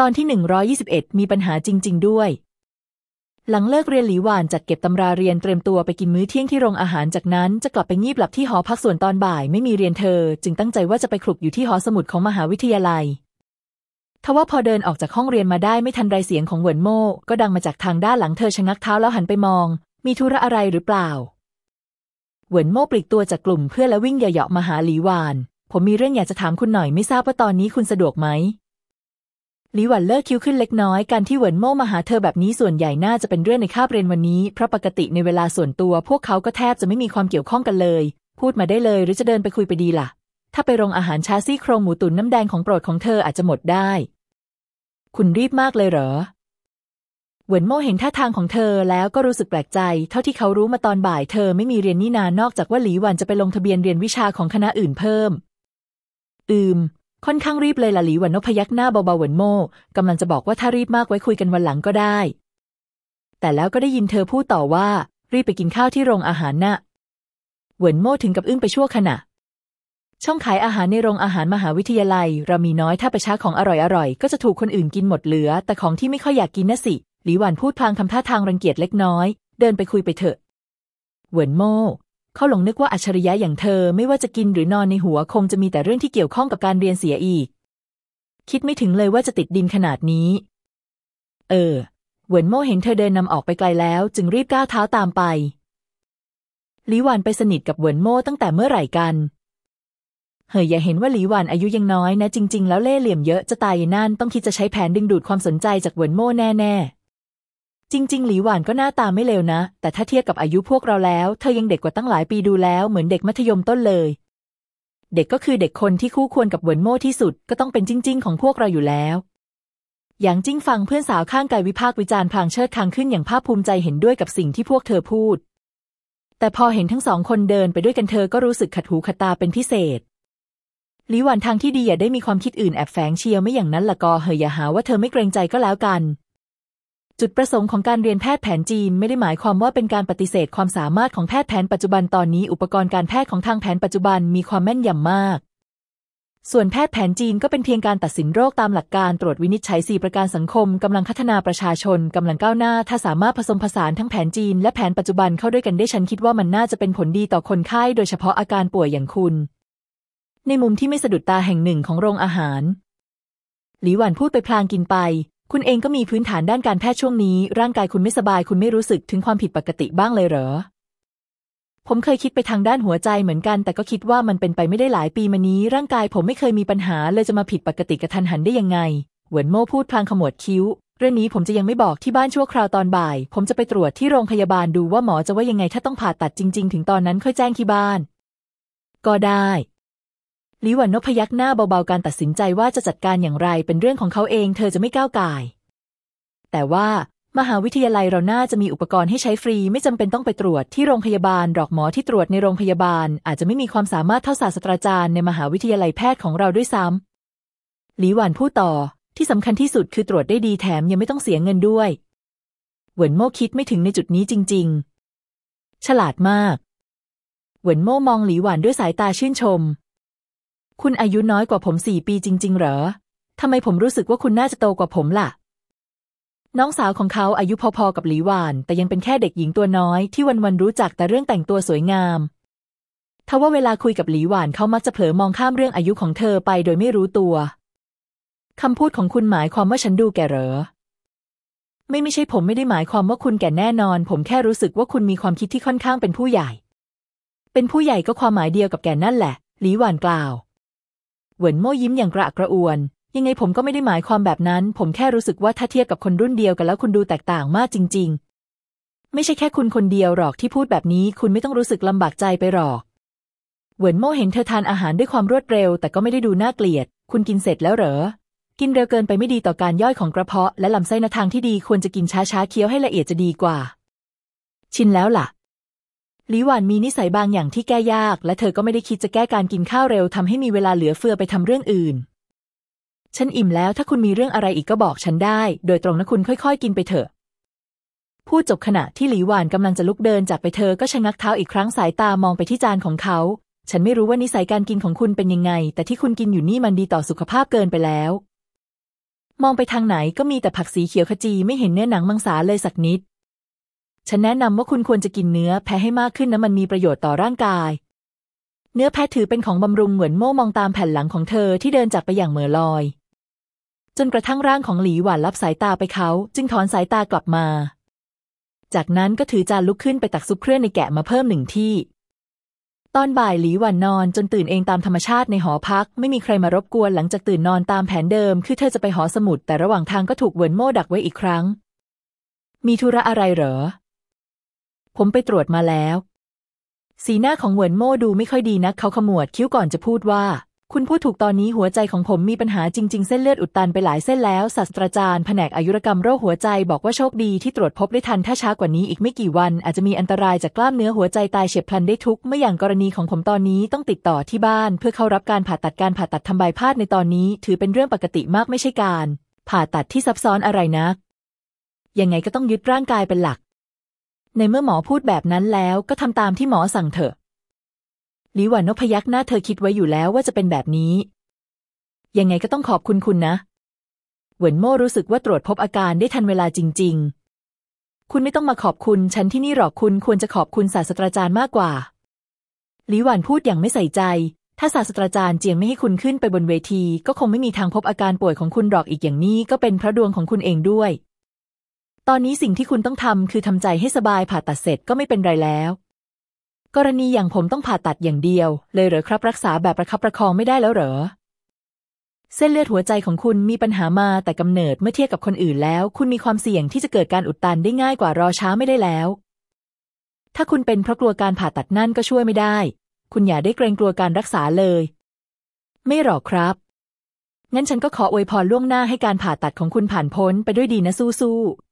ตอนที่ 121 มีปัญหาจริง ๆ ด้วย หลังเลิกเรียนหลีหวานจัดเก็บตำราเรียนเตรียมตัวไปกินมื้อเที่ยงที่โรงอาหารจากนั้นจะกลับไปงีบหลับที่หอพักส่วนตอนบ่ายไม่มีเรียนเธอ จึงตั้งใจว่าจะไปคลุกอยู่ที่หอสมุดของมหาวิทยาลัยทว่าพอเดินออกจากห้องเรียนมาได้ไม่ทันไรเสียงของเหวินโม่ก็ดังมาจากทางด้านหลังเธอชะงักเท้าแล้วหันไปมอง มีธุระอะไรหรือเปล่า เหวินโม่ปลีกตัวจากกลุ่มเพื่อนและวิ่งเหยาะๆมาหาหลีหวาน ผมมีเรื่องอยากจะถามคุณหน่อยไม่ทราบว่าตอนนี้คุณสะดวกไหม หลี่หวันเลิกคิ้วขึ้นเล็กน้อย การที่เหวินโม่มาหาเธอแบบนี้ส่วนใหญ่น่าจะเป็นเรื่องในคาบเรียนวันนี้ เพราะปกติในเวลาส่วนตัว พวกเขาก็แทบจะไม่มีความเกี่ยวข้องกันเลย พูดมาได้เลยหรือจะเดินไปคุยไปดีล่ะ ถ้าไปโรงอาหารชาซี่โครงหมูตุ๋นน้ำแดงของโปรดของเธออาจจะหมดได้ คุณรีบมากเลยเหรอ เหวินโม่เห็นท่าทางของเธอแล้วก็รู้สึกแปลกใจ เท่าที่เขารู้มาตอนบ่ายเธอไม่มีเรียนนี่นานนอกจากว่าหลี่หวันจะไปลงทะเบียนเรียนวิชาของคณะอื่นเพิ่ม อืม ค่อนข้างรีบเลยล่ะหลีหวันนพยักหน้าเบาๆเหวินโม่กำลังจะบอกว่าถ้ารีบมากไว้คุยกันวันหลังก็ได้ แต่แล้วก็ได้ยินเธอพูดต่อว่า รีบไปกินข้าวที่โรงอาหารนะ่ะเหวินโม่ถึงกับอึ้งไปชั่วขณะ ช่องขายอาหารในโรงอาหารมหาวิทยาลัย เรามีน้อยถ้าไปช้าของอร่อยๆ ก็จะถูกคนอื่นกินหมดเหลือ แต่ของที่ไม่ค่อยอยากกินน่ะสิ หลีหวันพูดพลางทำท่าทางรังเกียจเล็กน้อย เดินไปคุยไปเถอะ เหวินโม่ เขาหลงนึกว่าอัจฉริยะอย่างเธอไม่ว่าจะกินหรือนอนในหัวคงจะมีแต่เรื่องที่เกี่ยวข้องกับการเรียนเสียอีก คิดไม่ถึงเลยว่าจะติดดินขนาดนี้ เออ เหวินโม่เห็นเธอเดินนำออกไปไกลแล้ว จึงรีบก้าวเท้าตามไปหลีหวานไปสนิทกับเหวินโม่ตั้งแต่เมื่อไหร่กัน เฮยอย่าเห็นว่าหลีหวานอายุยังน้อยนะจริง ๆ แล้วเล่เหลี่ยมเยอะจะตายนั่นต้องคิดจะใช้แผนดึงดูดความสนใจจากเหวินโม่แน่ๆ จริง ๆ หลีหวานก็หน้าตาไม่เลวนะ แต่ถ้าเทียบกับอายุพวกเราแล้ว เธอยังเด็กกว่าตั้งหลายปีดูแล้วเหมือนเด็กมัธยมต้นเลย เด็กก็คือเด็กคนที่คู่ควรกับเหวินโม่ที่สุด ก็ต้องเป็นจริงๆของพวกเราอยู่แล้วอย่างจิ้งฟังเพื่อนสาวข้างกายวิพากษ์วิจารณ์พลางเชิดคางขึ้นอย่างภาคภูมิใจเห็นด้วยกับสิ่งที่พวกเธอพูด แต่พอเห็นทั้งสองคนเดินไปด้วยกันเธอก็รู้สึกขัดหูขัดตาเป็นพิเศษหลีหวันทางที่ดีอย่าได้มีความคิดอื่นแอบแฝงเชียวไม่อย่างนั้นละก็เฮยอย่าหาว่าเธอไม่เกรงใจก็แล้วกัน จุดประสงค์ของการเรียนแพทย์แผนจีนไม่ได้หมายความว่าเป็นการปฏิเสธความสามารถของแพทย์แผนปัจจุบันตอนนี้ อุปกรณ์การแพทย์ของทางแผนปัจจุบันมีความแม่นยำมาก ส่วนแพทย์แผนจีนก็เป็นเพียงการตัดสินโรคตามหลักการตรวจวินิจฉัยสี่ประการสังคมกำลังพัฒนาประชาชนกำลังก้าวหน้า ถ้าสามารถผสมผสานทั้งแผนจีนและแผนปัจจุบันเข้าด้วยกันได้ฉันคิดว่ามันน่าจะเป็นผลดีต่อคนไข้โดยเฉพาะอาการป่วยอย่างคุณ ในมุมที่ไม่สะดุดตาแห่งหนึ่งของโรงอาหารหลีหวันพูดไปพลางกินไป คุณเองก็มีพื้นฐานด้านการแพทย์ช่วงนี้ ร่างกายคุณไม่สบาย คุณไม่รู้สึกถึงความผิดปกติบ้างเลยเหรอ ผมเคยคิดไปทางด้านหัวใจเหมือนกัน แต่ก็คิดว่ามันเป็นไปไม่ได้หลายปีมานี้ ร่างกายผมไม่เคยมีปัญหา เลยจะมาผิดปกติกระทันหันได้ยังไง เหวินโม่พูดพลางขมวดคิ้ว เรื่องนี้ผมจะยังไม่บอกที่บ้านชั่วคราวตอนบ่าย ผมจะไปตรวจที่โรงพยาบาลดูว่าหมอจะว่ายังไงถ้าต้องผ่าตัดจริง ๆ ถึงตอนนั้นค่อยแจ้งที่บ้าน ก็ได้ ลีวันนพยักหน้าเบาๆการตัดสินใจว่าจะจัดการอย่างไรเป็นเรื่องของเขาเองเธอจะไม่ก้าวก่าย แต่ว่ามหาวิทยาลัยเราน่าจะมีอุปกรณ์ให้ใช้ฟรี ไม่จำเป็นต้องไปตรวจที่โรงพยาบาลหรอกหมอที่ตรวจในโรงพยาบาล อาจจะไม่มีความสามารถเท่าศาสตราจารย์ในมหาวิทยาลัยแพทย์ของเราด้วยซ้ำหลีหวันพูดต่อที่สำคัญที่สุดคือตรวจได้ดีแถมยังไม่ต้องเสียเงินด้วย เหวินโม่คิดไม่ถึงในจุดนี้จริง ๆ ฉลาดมาก เหวินโม่มองหลีหวันด้วยสายตาชื่นชม คุณอายุน้อยกว่าผมสี่ปีจริง ๆ เหรอ ทำไมผมรู้สึกว่าคุณน่าจะโตกว่าผมล่ะ น้องสาวของเขาอายุพอๆกับหลีหวาน แต่ยังเป็นแค่เด็กหญิงตัวน้อยที่วันๆรู้จักแต่เรื่องแต่งตัวสวยงามทว่าเวลาคุยกับหลีหวานเขามักจะเผลอมองข้ามเรื่องอายุของเธอไปโดยไม่รู้ตัว คำพูดของคุณหมายความว่าฉันดูแก่เหรอ ไม่ไม่ใช่ผมไม่ได้หมายความว่าคุณแก่แน่นอน ผมแค่รู้สึกว่าคุณมีความคิดที่ค่อนข้างเป็นผู้ใหญ่ เป็นผู้ใหญ่ก็ความหมายเดียวกับแก่นั่นแหละ หลีหวานกล่าว เหวินโม่ยิ้มอย่างกระอักกระอ่วน ยังไงผมก็ไม่ได้หมายความแบบนั้น ผมแค่รู้สึกว่าถ้าเทียบกับคนรุ่นเดียวกันแล้วคุณดูแตกต่างมากจริง ๆ ไม่ใช่แค่คุณคนเดียวหรอกที่พูดแบบนี้ คุณไม่ต้องรู้สึกลำบากใจไปหรอกเหวินโม่เห็นเธอทานอาหารด้วยความรวดเร็ว แต่ก็ไม่ได้ดูน่าเกลียด คุณกินเสร็จแล้วเหรอ กินเร็วเกินไปไม่ดีต่อการย่อยของกระเพาะและลำไส้ในทางที่ดีควรจะกินช้าๆเคี้ยวให้ละเอียดจะดีกว่า ชินแล้วล่ะ หลีหวานมีนิสัยบางอย่างที่แก้ยาก และเธอก็ไม่ได้คิดจะแก้การกินข้าวเร็วทำให้มีเวลาเหลือเฟือไปทำเรื่องอื่น ฉันอิ่มแล้วถ้าคุณมีเรื่องอะไรอีกก็บอกฉันได้ โดยตรงนะคุณค่อยๆ กินไปเถอะ พูดจบขณะที่หลีหวานกำลังจะลุกเดินจากไปเธอก็ชะงักเท้าอีกครั้งสายตามองไปที่จานของเขา ฉันไม่รู้ว่านิสัยการกินของคุณเป็นยังไง แต่ที่คุณกินอยู่นี่มันดีต่อสุขภาพเกินไปแล้ว มองไปทางไหนก็มีแต่ผักสีเขียวขจีไม่เห็นเนื้อหนังมังสาเลยสักนิด ฉันแนะนำว่าคุณควรจะกินเนื้อแพะให้มากขึ้นนะมันมีประโยชน์ต่อร่างกาย เนื้อแพะถือเป็นของบำรุงเหมือนโม่มองตามแผ่นหลังของเธอที่เดินจากไปอย่างเหม่อลอย จนกระทั่งร่างของหลีหวานรับสายตาไปเขา จึงถอนสายตากลับมา จากนั้นก็ถือจานลุกขึ้นไปตักซุปเครื่องในแกะมาเพิ่มหนึ่งที่ ตอนบ่ายหลีหวันนอนจนตื่นเองตามธรรมชาติในหอพัก ไม่มีใครมารบกวนหลังจากตื่นนอนตามแผนเดิม คือเธอจะไปหอสมุด แต่ระหว่างทางก็ถูกเวินโม่ดักไว้อีกครั้ง มีธุระอะไรเหรอ ผมไปตรวจมาแล้ว สีหน้าของเหวินโม่ดูไม่ค่อยดีนักเขาขมวดคิ้วก่อนจะพูดว่า คุณพูดถูกตอนนี้หัวใจของผมมีปัญหาจริง ๆ เส้นเลือดอุดตันไปหลายเส้นแล้วศาสตราจารย์แผนกอายุรกรรมโรคหัวใจบอกว่าโชคดีที่ตรวจพบได้ทันถ้าช้ากว่านี้อีกไม่กี่วัน อาจจะมีอันตรายจากกล้ามเนื้อหัวใจตายเฉียบพลันได้ทุกเมื่ออย่างกรณีของผมตอนนี้ต้องติดต่อที่บ้าน เพื่อเข้ารับการผ่าตัดการผ่าตัดทำใบพาดในตอนนี้ ถือเป็นเรื่องปกติมากไม่ใช่การ ผ่าตัดที่ซับซ้อนอะไรนักยังไงก็ต้องยึดร่างกายเป็นหลัก ในเมื่อหมอพูดแบบนั้นแล้วก็ทำตามที่หมอสั่งเถอะลีหวันนพยักหน้าเธอคิดไว้อยู่แล้วว่าจะเป็นแบบนี้ ยังไงก็ต้องขอบคุณคุณนะ เหวินโม่รู้สึกว่าตรวจพบอาการได้ทันเวลาจริง ๆ คุณไม่ต้องมาขอบคุณฉันที่นี่หรอกคุณควรจะขอบคุณศาสตราจารย์มากกว่าลีหวันพูดอย่างไม่ใส่ใจ ถ้าศาสตราจารย์เจียงไม่ให้คุณขึ้นไปบนเวที ก็คงไม่มีทางพบอาการป่วยของคุณหรอกอีกอย่างนี้ก็เป็นพระดวงของคุณเองด้วย ตอนนี้สิ่งที่คุณต้องทำคือทำใจให้สบายผ่าตัดเสร็จก็ไม่เป็นไรแล้ว กรณีอย่างผมต้องผ่าตัดอย่างเดียว เลยเหรอครับรักษาแบบประคับประคองไม่ได้แล้วเหรอ เส้นเลือดหัวใจของคุณมีปัญหามาแต่กำเนิดเมื่อเทียบกับคนอื่นแล้ว คุณมีความเสี่ยงที่จะเกิดการอุดตันได้ง่ายกว่ารอช้าไม่ได้แล้ว ถ้าคุณเป็นเพราะกลัวการผ่าตัดนั่นก็ช่วยไม่ได้ คุณอย่าได้เกรงกลัวการรักษาเลย ไม่หรอกครับงั้นฉันก็ขออวยพรล่วงหน้าให้การผ่าตัดของคุณผ่านพ้นไปด้วยดีนะสู้ๆ